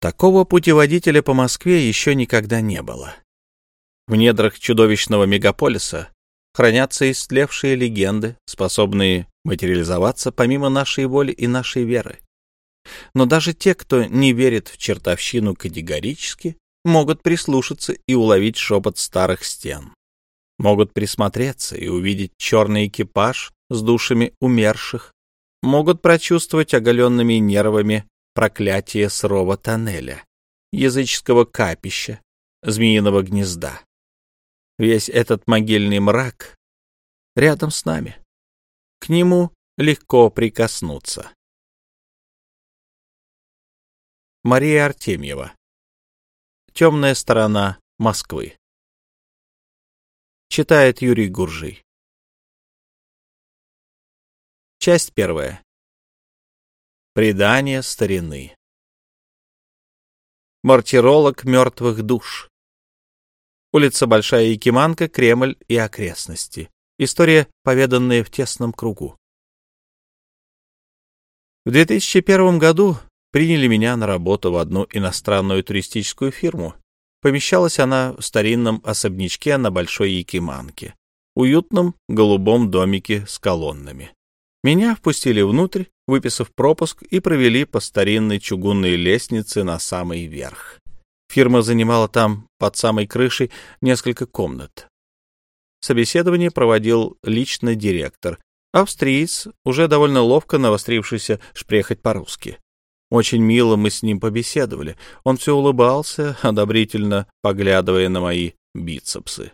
Такого путеводителя по Москве еще никогда не было. В недрах чудовищного мегаполиса хранятся истлевшие легенды, способные материализоваться помимо нашей воли и нашей веры. Но даже те, кто не верит в чертовщину категорически, могут прислушаться и уловить шепот старых стен. Могут присмотреться и увидеть черный экипаж с душами умерших. Могут прочувствовать оголенными нервами проклятие сырого тоннеля, языческого капища, змеиного гнезда. Весь этот могильный мрак рядом с нами. К нему легко прикоснуться. Мария Артемьева. Темная сторона Москвы. Читает Юрий Гуржий. Часть первая. Предание старины. Мартиролог мертвых душ. Улица Большая Якиманка, Кремль и окрестности. История, поведанная в тесном кругу. В 2001 году приняли меня на работу в одну иностранную туристическую фирму. Помещалась она в старинном особнячке на Большой Якиманке, уютном голубом домике с колоннами. Меня впустили внутрь, выписав пропуск, и провели по старинной чугунной лестнице на самый верх. Фирма занимала там, под самой крышей, несколько комнат. Собеседование проводил лично директор, австриец, уже довольно ловко навострившийся шпрехать по-русски. Очень мило мы с ним побеседовали. Он все улыбался, одобрительно поглядывая на мои бицепсы.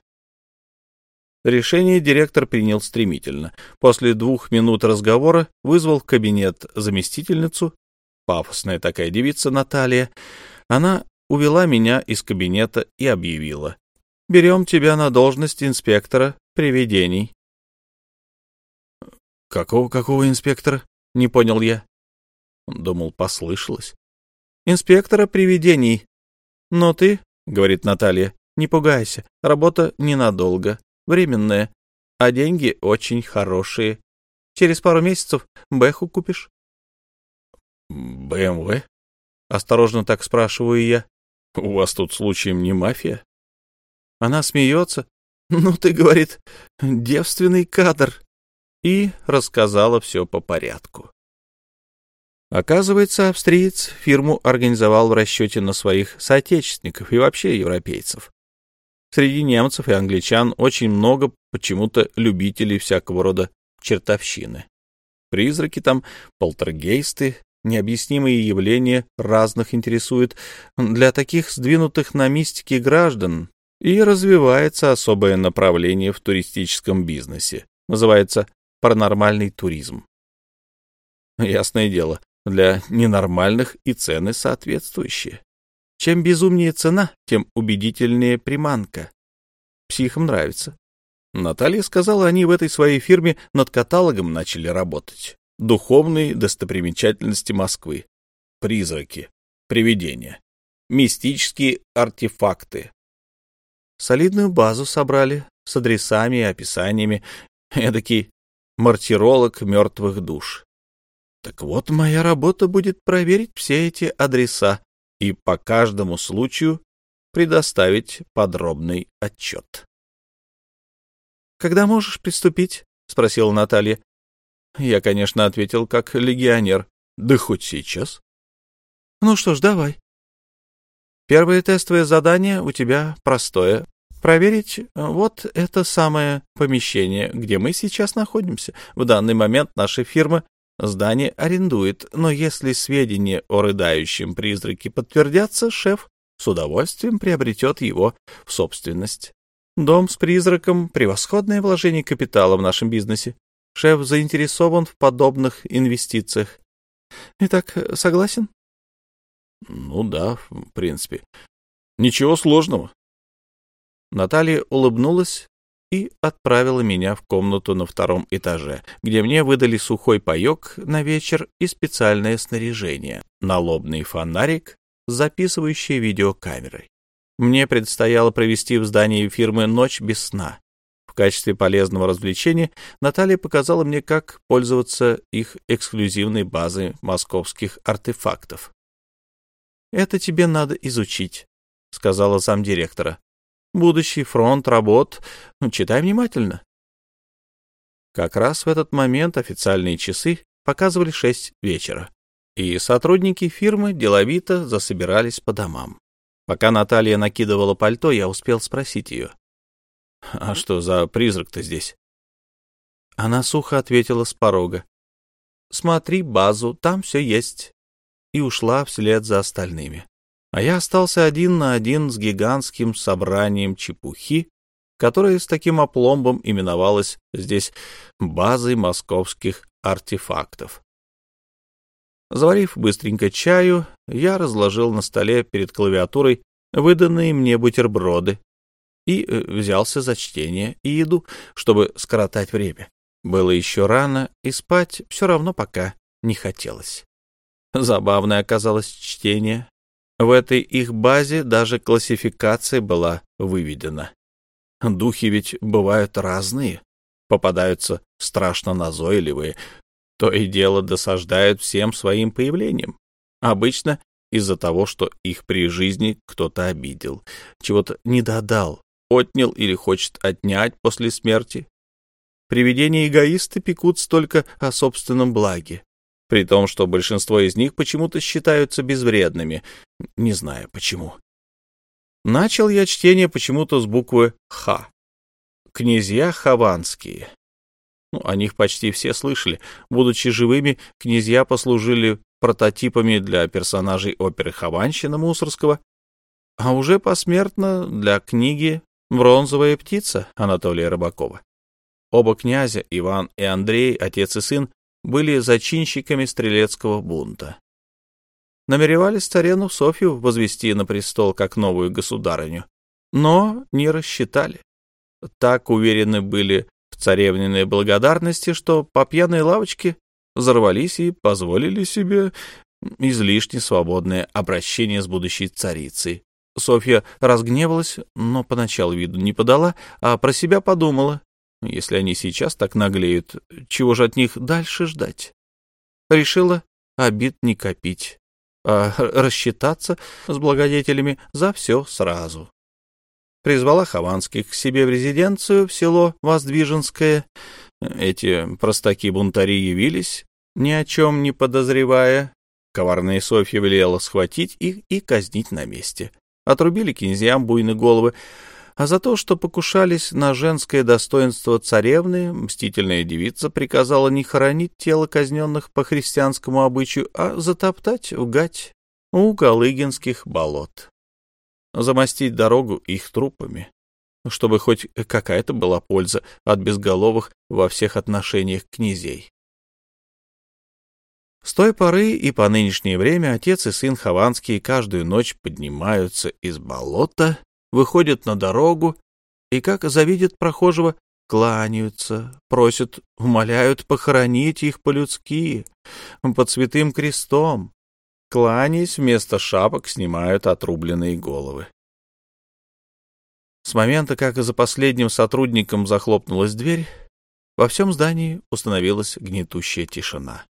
Решение директор принял стремительно. После двух минут разговора вызвал в кабинет заместительницу, пафосная такая девица Наталья. Она увела меня из кабинета и объявила. «Берем тебя на должность инспектора привидений». «Какого, какого инспектора?» — не понял я. Думал, послышалось. «Инспектора привидений. Но ты, — говорит Наталья, — не пугайся, работа ненадолго временное, а деньги очень хорошие. Через пару месяцев Бэху купишь. БМВ? Осторожно так спрашиваю я. У вас тут случаем не мафия? Она смеется. Ну, ты, говорит, девственный кадр. И рассказала все по порядку. Оказывается, австриец фирму организовал в расчете на своих соотечественников и вообще европейцев. Среди немцев и англичан очень много почему-то любителей всякого рода чертовщины. Призраки там, полтергейсты, необъяснимые явления разных интересуют. Для таких сдвинутых на мистике граждан и развивается особое направление в туристическом бизнесе. Называется паранормальный туризм. Ясное дело, для ненормальных и цены соответствующие. Чем безумнее цена, тем убедительнее приманка. Психам нравится. Наталья сказала, они в этой своей фирме над каталогом начали работать. Духовные достопримечательности Москвы. Призраки. Привидения. Мистические артефакты. Солидную базу собрали с адресами и описаниями. Эдакий мартиролог мертвых душ. Так вот, моя работа будет проверить все эти адреса и по каждому случаю предоставить подробный отчет. «Когда можешь приступить?» — спросила Наталья. Я, конечно, ответил как легионер. «Да хоть сейчас». «Ну что ж, давай». Первое тестовое задание у тебя простое. Проверить вот это самое помещение, где мы сейчас находимся. В данный момент наша фирма Здание арендует, но если сведения о рыдающем призраке подтвердятся, шеф с удовольствием приобретет его в собственность. Дом с призраком — превосходное вложение капитала в нашем бизнесе. Шеф заинтересован в подобных инвестициях. Итак, согласен? Ну да, в принципе. Ничего сложного. Наталья улыбнулась и отправила меня в комнату на втором этаже, где мне выдали сухой паек на вечер и специальное снаряжение — налобный фонарик с записывающей видеокамерой. Мне предстояло провести в здании фирмы ночь без сна. В качестве полезного развлечения Наталья показала мне, как пользоваться их эксклюзивной базой московских артефактов. Это тебе надо изучить, — сказала замдиректора. Будущий фронт работ. Ну, читай внимательно. Как раз в этот момент официальные часы показывали шесть вечера, и сотрудники фирмы деловито засобирались по домам. Пока Наталья накидывала пальто, я успел спросить ее. «А что за призрак-то здесь?» Она сухо ответила с порога. «Смотри базу, там все есть». И ушла вслед за остальными. А я остался один на один с гигантским собранием чепухи, которое с таким опломбом именовалось здесь базой московских артефактов. Заварив быстренько чаю, я разложил на столе перед клавиатурой выданные мне бутерброды и э, взялся за чтение и еду, чтобы скоротать время. Было еще рано, и спать все равно пока не хотелось. Забавное оказалось чтение. В этой их базе даже классификация была выведена. Духи ведь бывают разные, попадаются страшно назойливые, то и дело досаждают всем своим появлением. Обычно из-за того, что их при жизни кто-то обидел, чего-то не додал, отнял или хочет отнять после смерти. Привидения-эгоисты пекутся только о собственном благе, при том, что большинство из них почему-то считаются безвредными, не знаю почему. Начал я чтение почему-то с буквы «Х». Князья Хованские. Ну, о них почти все слышали. Будучи живыми, князья послужили прототипами для персонажей оперы Хованщина Мусорского, а уже посмертно для книги «Бронзовая птица» Анатолия Рыбакова. Оба князя, Иван и Андрей, отец и сын, были зачинщиками стрелецкого бунта. Намеревались царену Софью возвести на престол как новую государыню, но не рассчитали. Так уверены были в царевниной благодарности, что по пьяной лавочке взорвались и позволили себе излишне свободное обращение с будущей царицей. Софья разгневалась, но поначалу виду не подала, а про себя подумала, если они сейчас так наглеют, чего же от них дальше ждать? Решила обид не копить, а рассчитаться с благодетелями за все сразу призвала Хованских к себе в резиденцию в село Воздвиженское. Эти простаки-бунтари явились, ни о чем не подозревая. Коварная Софья велела схватить их и казнить на месте. Отрубили князьям буйны головы, а за то, что покушались на женское достоинство царевны, мстительная девица приказала не хоронить тело казненных по христианскому обычаю, а затоптать в гать у Калыгинских болот замостить дорогу их трупами, чтобы хоть какая-то была польза от безголовых во всех отношениях князей. С той поры и по нынешнее время отец и сын Хованские каждую ночь поднимаются из болота, выходят на дорогу и, как завидят прохожего, кланяются, просят, умоляют похоронить их по-людски, под святым крестом, кланяясь, вместо шапок снимают отрубленные головы. С момента, как за последним сотрудником захлопнулась дверь, во всем здании установилась гнетущая тишина.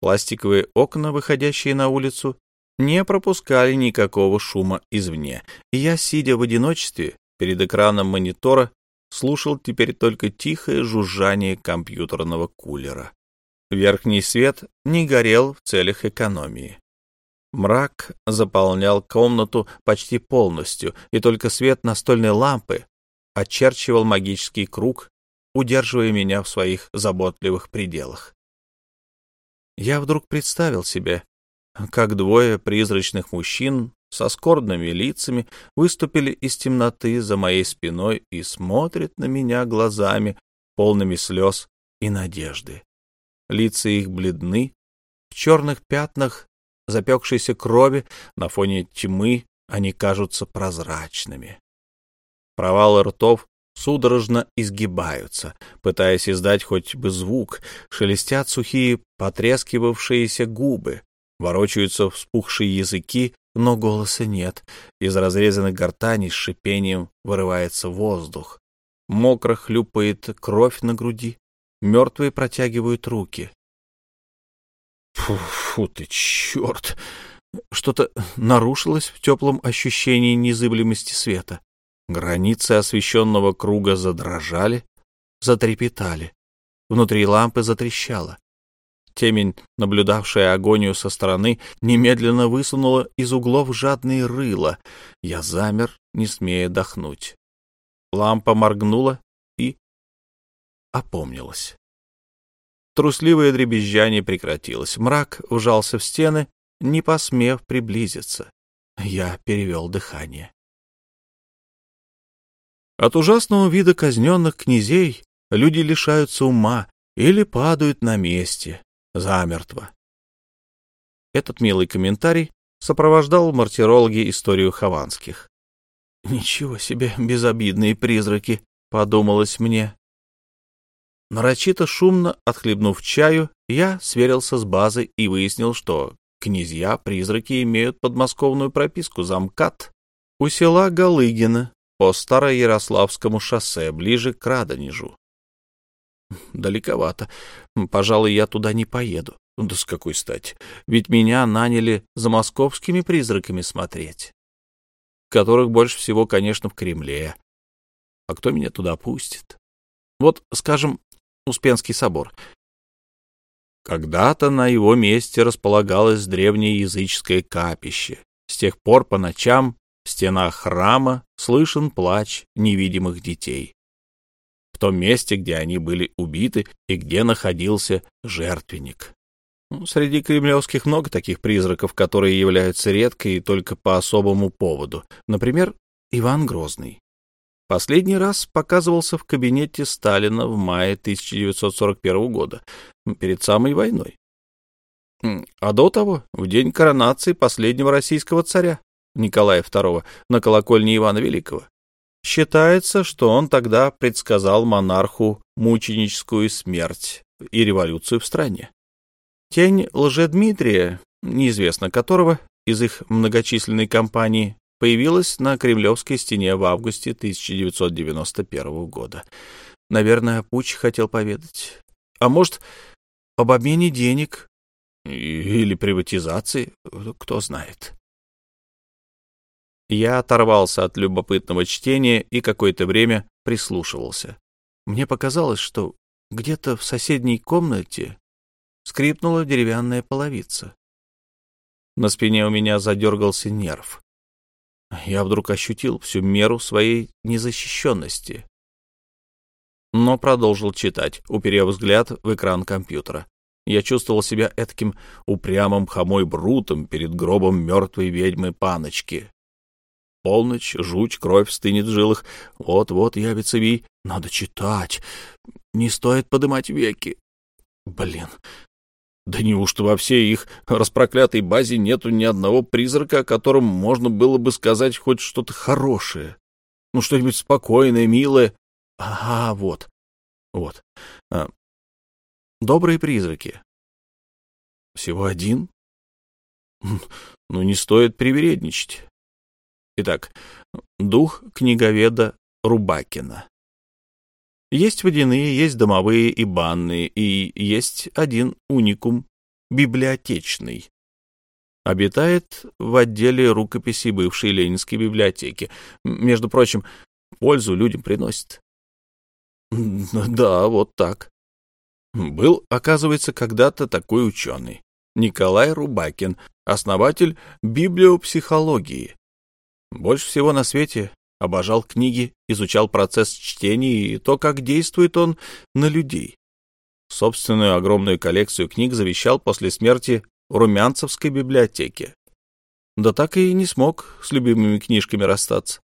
Пластиковые окна, выходящие на улицу, не пропускали никакого шума извне, и я, сидя в одиночестве перед экраном монитора, слушал теперь только тихое жужжание компьютерного кулера. Верхний свет не горел в целях экономии. Мрак заполнял комнату почти полностью, и только свет настольной лампы очерчивал магический круг, удерживая меня в своих заботливых пределах. Я вдруг представил себе, как двое призрачных мужчин со скорбными лицами выступили из темноты за моей спиной и смотрят на меня глазами, полными слез и надежды. Лица их бледны, в черных пятнах запекшейся крови, на фоне тьмы они кажутся прозрачными. Провалы ртов судорожно изгибаются, пытаясь издать хоть бы звук, шелестят сухие потрескивавшиеся губы, ворочаются вспухшие языки, но голоса нет. Из разрезанных гортаней с шипением вырывается воздух. Мокро хлюпает кровь на груди. Мертвые протягивают руки. Фу, фу ты, черт! Что-то нарушилось в теплом ощущении незыблемости света. Границы освещенного круга задрожали, затрепетали. Внутри лампы затрещало. Темень, наблюдавшая агонию со стороны, немедленно высунула из углов жадные рыла. Я замер, не смея дохнуть. Лампа моргнула и опомнилась. Трусливое дребезжание прекратилось. Мрак вжался в стены, не посмев приблизиться. Я перевел дыхание. От ужасного вида казненных князей люди лишаются ума или падают на месте, замертво. Этот милый комментарий сопровождал мартирологи историю Хованских. «Ничего себе безобидные призраки», — подумалось мне. Нарочито шумно отхлебнув чаю, я сверился с базой и выяснил, что князья-призраки имеют подмосковную прописку замкат у села Галыгина по Староярославскому шоссе, ближе к Радонежу. Далековато. Пожалуй, я туда не поеду. Да с какой стати? Ведь меня наняли за московскими призраками смотреть. Которых больше всего, конечно, в Кремле. А кто меня туда пустит? Вот, скажем, Успенский собор. Когда-то на его месте располагалось древнее языческое капище. С тех пор по ночам в стенах храма слышен плач невидимых детей в том месте, где они были убиты и где находился жертвенник. Ну, среди кремлевских много таких призраков, которые являются редко и только по особому поводу. Например, Иван Грозный. Последний раз показывался в кабинете Сталина в мае 1941 года, перед самой войной. А до того, в день коронации последнего российского царя, Николая II, на колокольне Ивана Великого. Считается, что он тогда предсказал монарху мученическую смерть и революцию в стране. Тень Лжедмитрия, неизвестно которого, из их многочисленной кампании, появилась на Кремлевской стене в августе 1991 года. Наверное, Пуч хотел поведать. А может, об обмене денег или приватизации, кто знает. Я оторвался от любопытного чтения и какое-то время прислушивался. Мне показалось, что где-то в соседней комнате скрипнула деревянная половица. На спине у меня задергался нерв. Я вдруг ощутил всю меру своей незащищенности. Но продолжил читать, уперев взгляд в экран компьютера. Я чувствовал себя этким упрямым хомой брутом перед гробом мертвой ведьмы Паночки, Полночь, жуть, кровь стынет в жилах. Вот-вот явится Вий. Надо читать. Не стоит подымать веки. Блин. Да неужто во всей их распроклятой базе нету ни одного призрака, о котором можно было бы сказать хоть что-то хорошее? Ну, что-нибудь спокойное, милое. Ага, вот. Вот. А, добрые призраки. Всего один? Ну, не стоит привередничать. Итак, дух книговеда Рубакина. Есть водяные, есть домовые и банные, и есть один уникум — библиотечный. Обитает в отделе рукописей бывшей Ленинской библиотеки. Между прочим, пользу людям приносит. Да, вот так. Был, оказывается, когда-то такой ученый. Николай Рубакин, основатель библиопсихологии. Больше всего на свете обожал книги, изучал процесс чтения и то, как действует он на людей. Собственную огромную коллекцию книг завещал после смерти в Румянцевской библиотеке. Да так и не смог с любимыми книжками расстаться.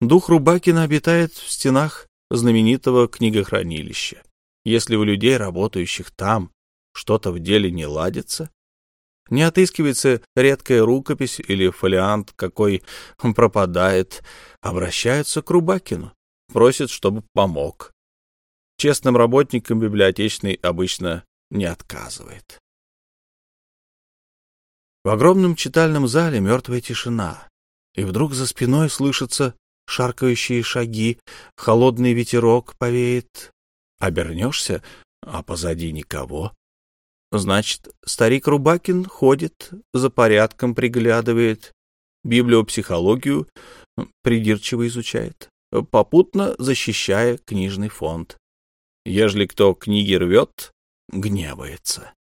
Дух Рубакина обитает в стенах знаменитого книгохранилища. Если у людей, работающих там, что-то в деле не ладится, не отыскивается редкая рукопись или фолиант, какой пропадает. Обращаются к Рубакину, просят, чтобы помог. Честным работникам библиотечный обычно не отказывает. В огромном читальном зале мертвая тишина, и вдруг за спиной слышатся шаркающие шаги, холодный ветерок повеет. Обернешься, а позади никого. Значит, старик Рубакин ходит, за порядком приглядывает, библиопсихологию придирчиво изучает, попутно защищая книжный фонд. Ежели кто книги рвет, гневается.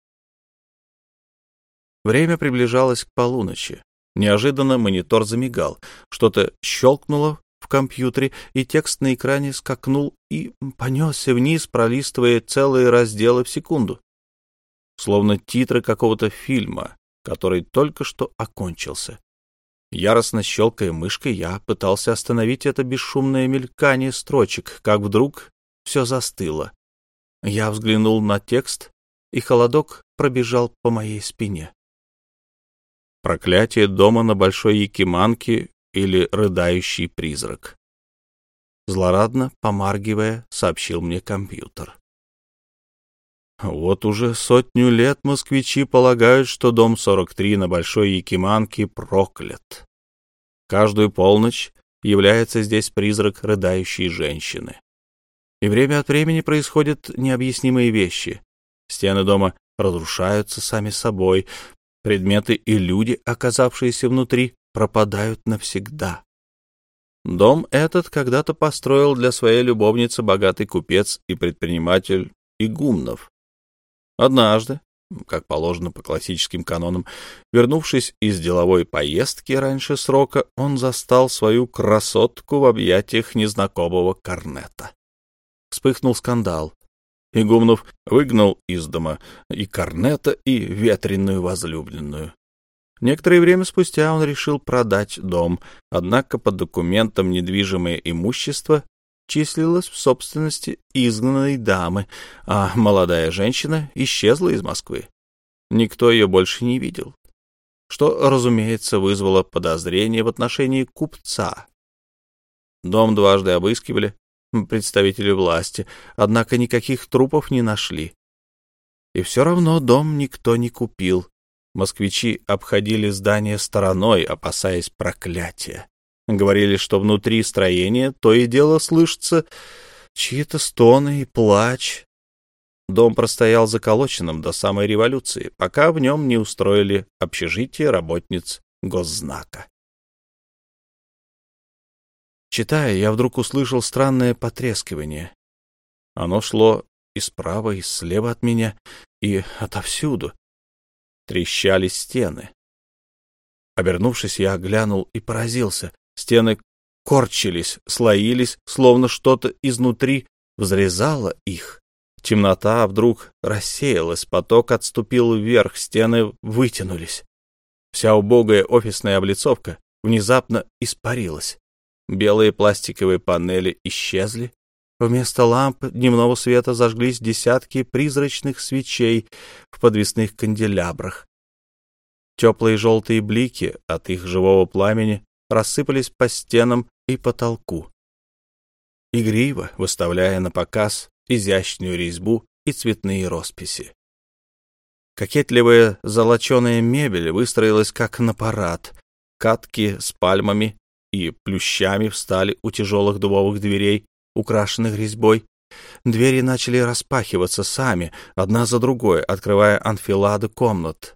Время приближалось к полуночи. Неожиданно монитор замигал. Что-то щелкнуло в компьютере, и текст на экране скакнул и понесся вниз, пролистывая целые разделы в секунду. Словно титры какого-то фильма, который только что окончился. Яростно щелкая мышкой, я пытался остановить это бесшумное мелькание строчек, как вдруг все застыло. Я взглянул на текст, и холодок пробежал по моей спине. Проклятие дома на Большой Якиманке или рыдающий призрак. Злорадно, помаргивая, сообщил мне компьютер. Вот уже сотню лет москвичи полагают, что дом 43 на Большой Якиманке проклят. Каждую полночь является здесь призрак рыдающей женщины. И время от времени происходят необъяснимые вещи. Стены дома разрушаются сами собой, Предметы и люди, оказавшиеся внутри, пропадают навсегда. Дом этот когда-то построил для своей любовницы богатый купец и предприниматель Игумнов. Однажды, как положено по классическим канонам, вернувшись из деловой поездки раньше срока, он застал свою красотку в объятиях незнакомого корнета. Вспыхнул скандал. Игумнов выгнал из дома и Корнета, и ветреную возлюбленную. Некоторое время спустя он решил продать дом, однако по документам недвижимое имущество числилось в собственности изгнанной дамы, а молодая женщина исчезла из Москвы. Никто ее больше не видел, что, разумеется, вызвало подозрение в отношении купца. Дом дважды обыскивали, представители власти, однако никаких трупов не нашли. И все равно дом никто не купил. Москвичи обходили здание стороной, опасаясь проклятия. Говорили, что внутри строения то и дело слышатся чьи-то стоны и плач. Дом простоял заколоченным до самой революции, пока в нем не устроили общежитие работниц госзнака. Читая, я вдруг услышал странное потрескивание. Оно шло и справа, и слева от меня, и отовсюду. Трещали стены. Обернувшись, я глянул и поразился. Стены корчились, слоились, словно что-то изнутри взрезало их. Темнота вдруг рассеялась, поток отступил вверх, стены вытянулись. Вся убогая офисная облицовка внезапно испарилась. Белые пластиковые панели исчезли. Вместо ламп дневного света зажглись десятки призрачных свечей в подвесных канделябрах. Теплые желтые блики от их живого пламени рассыпались по стенам и потолку. Игриво выставляя на показ изящную резьбу и цветные росписи. Кокетливая золоченая мебель выстроилась как на парад. Катки с пальмами и плющами встали у тяжелых дубовых дверей, украшенных резьбой. Двери начали распахиваться сами, одна за другой, открывая анфилады комнат.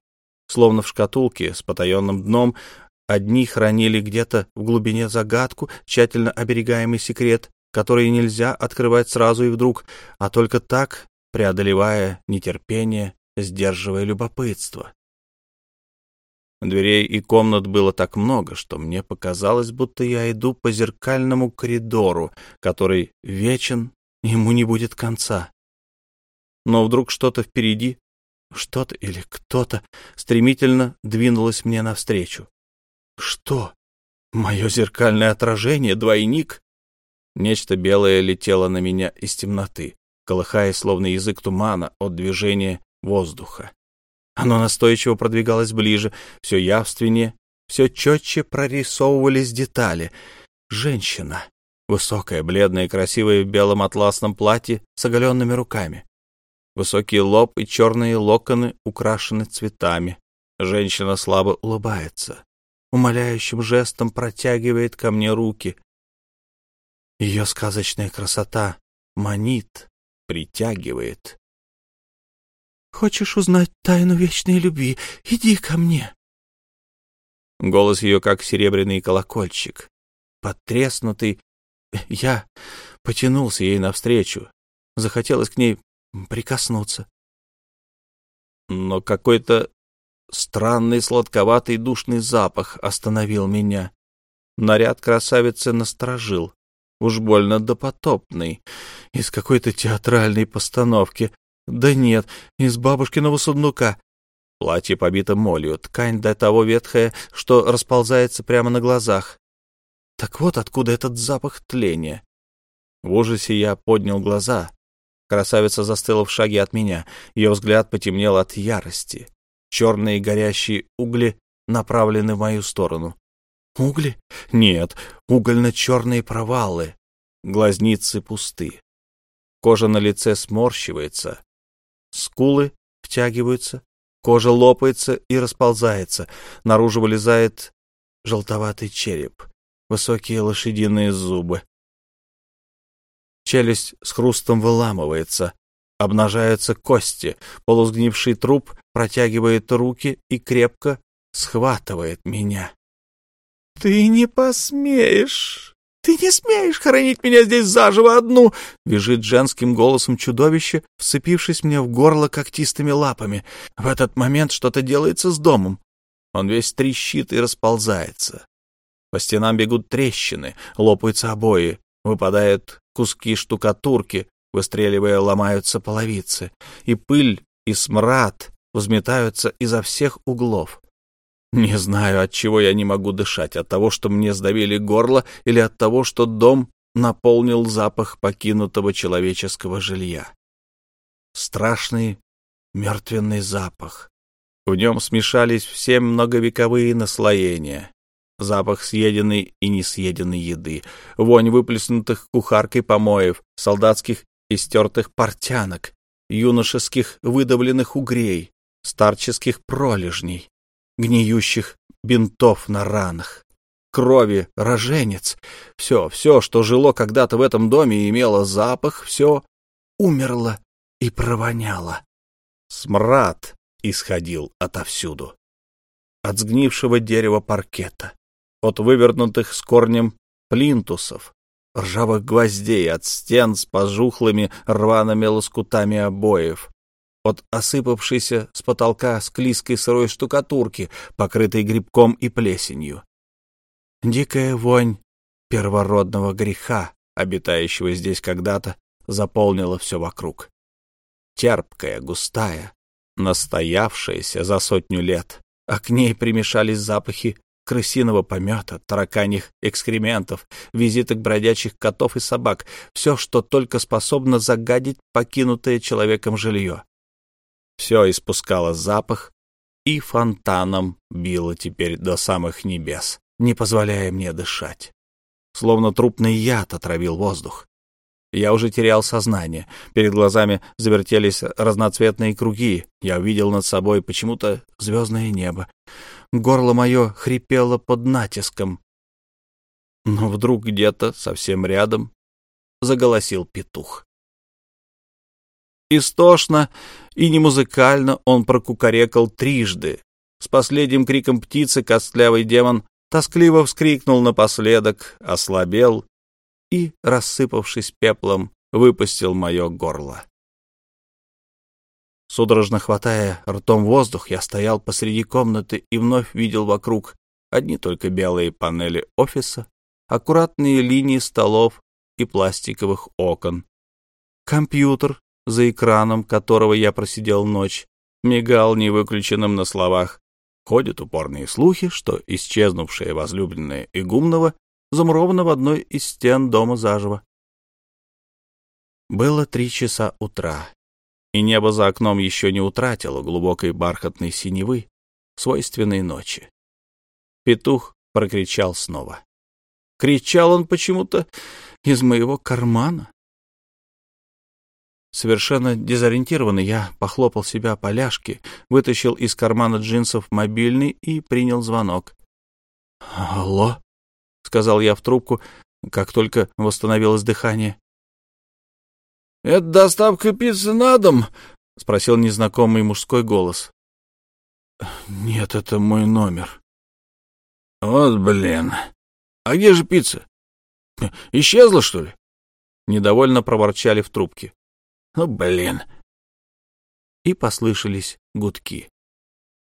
Словно в шкатулке с потаенным дном, одни хранили где-то в глубине загадку, тщательно оберегаемый секрет, который нельзя открывать сразу и вдруг, а только так, преодолевая нетерпение, сдерживая любопытство. Дверей и комнат было так много, что мне показалось, будто я иду по зеркальному коридору, который вечен, ему не будет конца. Но вдруг что-то впереди, что-то или кто-то стремительно двинулось мне навстречу. Что? Мое зеркальное отражение, двойник? Нечто белое летело на меня из темноты, колыхаясь, словно язык тумана от движения воздуха. Оно настойчиво продвигалось ближе, все явственнее, все четче прорисовывались детали. Женщина. Высокая, бледная и красивая в белом атласном платье с оголенными руками. Высокий лоб и черные локоны украшены цветами. Женщина слабо улыбается. Умоляющим жестом протягивает ко мне руки. Ее сказочная красота манит, притягивает. Хочешь узнать тайну вечной любви? Иди ко мне. Голос ее как серебряный колокольчик. Подтреснутый, я потянулся ей навстречу. Захотелось к ней прикоснуться. Но какой-то странный сладковатый душный запах остановил меня. Наряд красавицы насторожил. Уж больно допотопный. Из какой-то театральной постановки. Да нет, из бабушкиного сундука. Платье побито молью, ткань до того ветхая, что расползается прямо на глазах. Так вот откуда этот запах тления. В ужасе я поднял глаза. Красавица застыла в шаге от меня. Ее взгляд потемнел от ярости. Черные горящие угли направлены в мою сторону. Угли? Нет, угольно-черные провалы. Глазницы пусты. Кожа на лице сморщивается. Скулы втягиваются. Кожа лопается и расползается. Наружу вылезает желтоватый череп. Высокие лошадиные зубы. Челюсть с хрустом выламывается. Обнажаются кости. Полусгнивший труп протягивает руки и крепко схватывает меня. — Ты не посмеешь! Ты не смеешь хоронить меня здесь заживо одну! — визжит женским голосом чудовище, вцепившись мне в горло когтистыми лапами. В этот момент что-то делается с домом. Он весь трещит и расползается. По стенам бегут трещины, лопаются обои, выпадают куски штукатурки, выстреливая, ломаются половицы, и пыль, и смрад взметаются изо всех углов. Не знаю, от чего я не могу дышать, от того, что мне сдавили горло, или от того, что дом наполнил запах покинутого человеческого жилья. Страшный мертвенный запах. В нем смешались все многовековые наслоения. Запах съеденной и несъеденной еды, вонь выплеснутых кухаркой помоев, солдатских истертых портянок, юношеских выдавленных угрей, старческих пролежней, гниющих бинтов на ранах, крови роженец. Все, все, что жило когда-то в этом доме и имело запах, все умерло и провоняло. Смрад исходил отовсюду. От сгнившего дерева паркета, от вывернутых с корнем плинтусов, ржавых гвоздей, от стен с пожухлыми рваными лоскутами обоев, от осыпавшейся с потолка склизкой сырой штукатурки, покрытой грибком и плесенью. Дикая вонь первородного греха, обитающего здесь когда-то, заполнила все вокруг. Терпкая, густая, настоявшаяся за сотню лет, а к ней примешались запахи крысиного помета, тараканьих экскрементов, визиток бродячих котов и собак, все, что только способно загадить покинутое человеком жилье. Все испускало запах и фонтаном било теперь до самых небес, не позволяя мне дышать. Словно трупный яд отравил воздух. Я уже терял сознание. Перед глазами завертелись разноцветные круги. Я увидел над собой почему-то звездное небо. Горло мое хрипело под натиском. Но вдруг где-то совсем рядом заголосил петух. Истошно и немузыкально он прокукарекал трижды. С последним криком птицы костлявый демон тоскливо вскрикнул напоследок, ослабел и, рассыпавшись пеплом, выпустил мое горло. Судорожно хватая ртом воздух, я стоял посреди комнаты и вновь видел вокруг одни только белые панели офиса, аккуратные линии столов и пластиковых окон. Компьютер, за экраном которого я просидел ночь, мигал невыключенным на словах. Ходят упорные слухи, что исчезнувшая возлюбленная Игумнова замурована в одной из стен дома заживо. Было три часа утра, и небо за окном еще не утратило глубокой бархатной синевы, свойственной ночи. Петух прокричал снова. Кричал он почему-то из моего кармана. Совершенно дезориентированный, я похлопал себя по ляжке, вытащил из кармана джинсов мобильный и принял звонок. «Алло?» — сказал я в трубку, как только восстановилось дыхание. — Это доставка пиццы на дом? — спросил незнакомый мужской голос. «Нет, это мой номер». «Вот блин. А где же пицца? Исчезла, что ли?» Недовольно проворчали в трубке. «Ну, блин». И послышались гудки.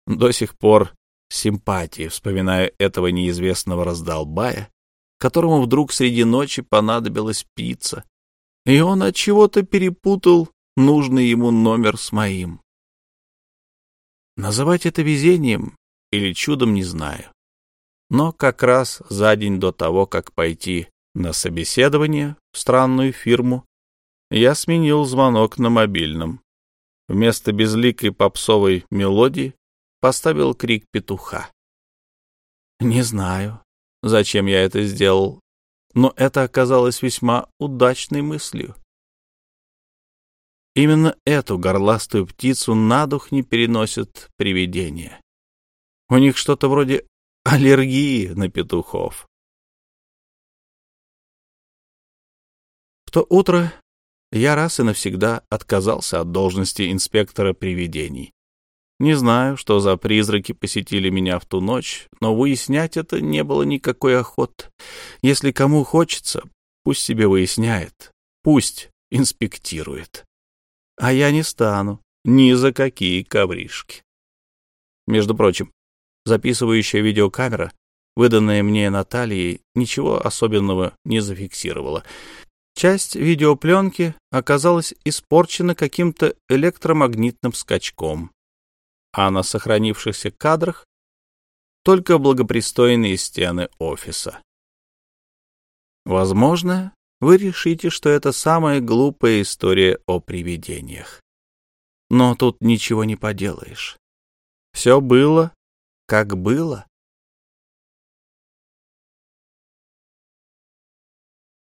До сих пор с симпатией вспоминаю этого неизвестного раздолбая, которому вдруг среди ночи понадобилась пицца, и он от чего-то перепутал нужный ему номер с моим. Называть это везением или чудом не знаю. Но как раз за день до того, как пойти на собеседование в странную фирму, я сменил звонок на мобильном. Вместо безликой попсовой мелодии поставил крик петуха. Не знаю, зачем я это сделал, но это оказалось весьма удачной мыслью. Именно эту горластую птицу на дух не переносят привидения. У них что-то вроде аллергии на петухов. В то утро я раз и навсегда отказался от должности инспектора привидений. Не знаю, что за призраки посетили меня в ту ночь, но выяснять это не было никакой охоты. Если кому хочется, пусть себе выясняет, пусть инспектирует. А я не стану ни за какие ковришки. Между прочим, записывающая видеокамера, выданная мне Натальей, ничего особенного не зафиксировала. Часть видеопленки оказалась испорчена каким-то электромагнитным скачком а на сохранившихся кадрах только благопристойные стены офиса. Возможно, вы решите, что это самая глупая история о привидениях. Но тут ничего не поделаешь. Все было, как было.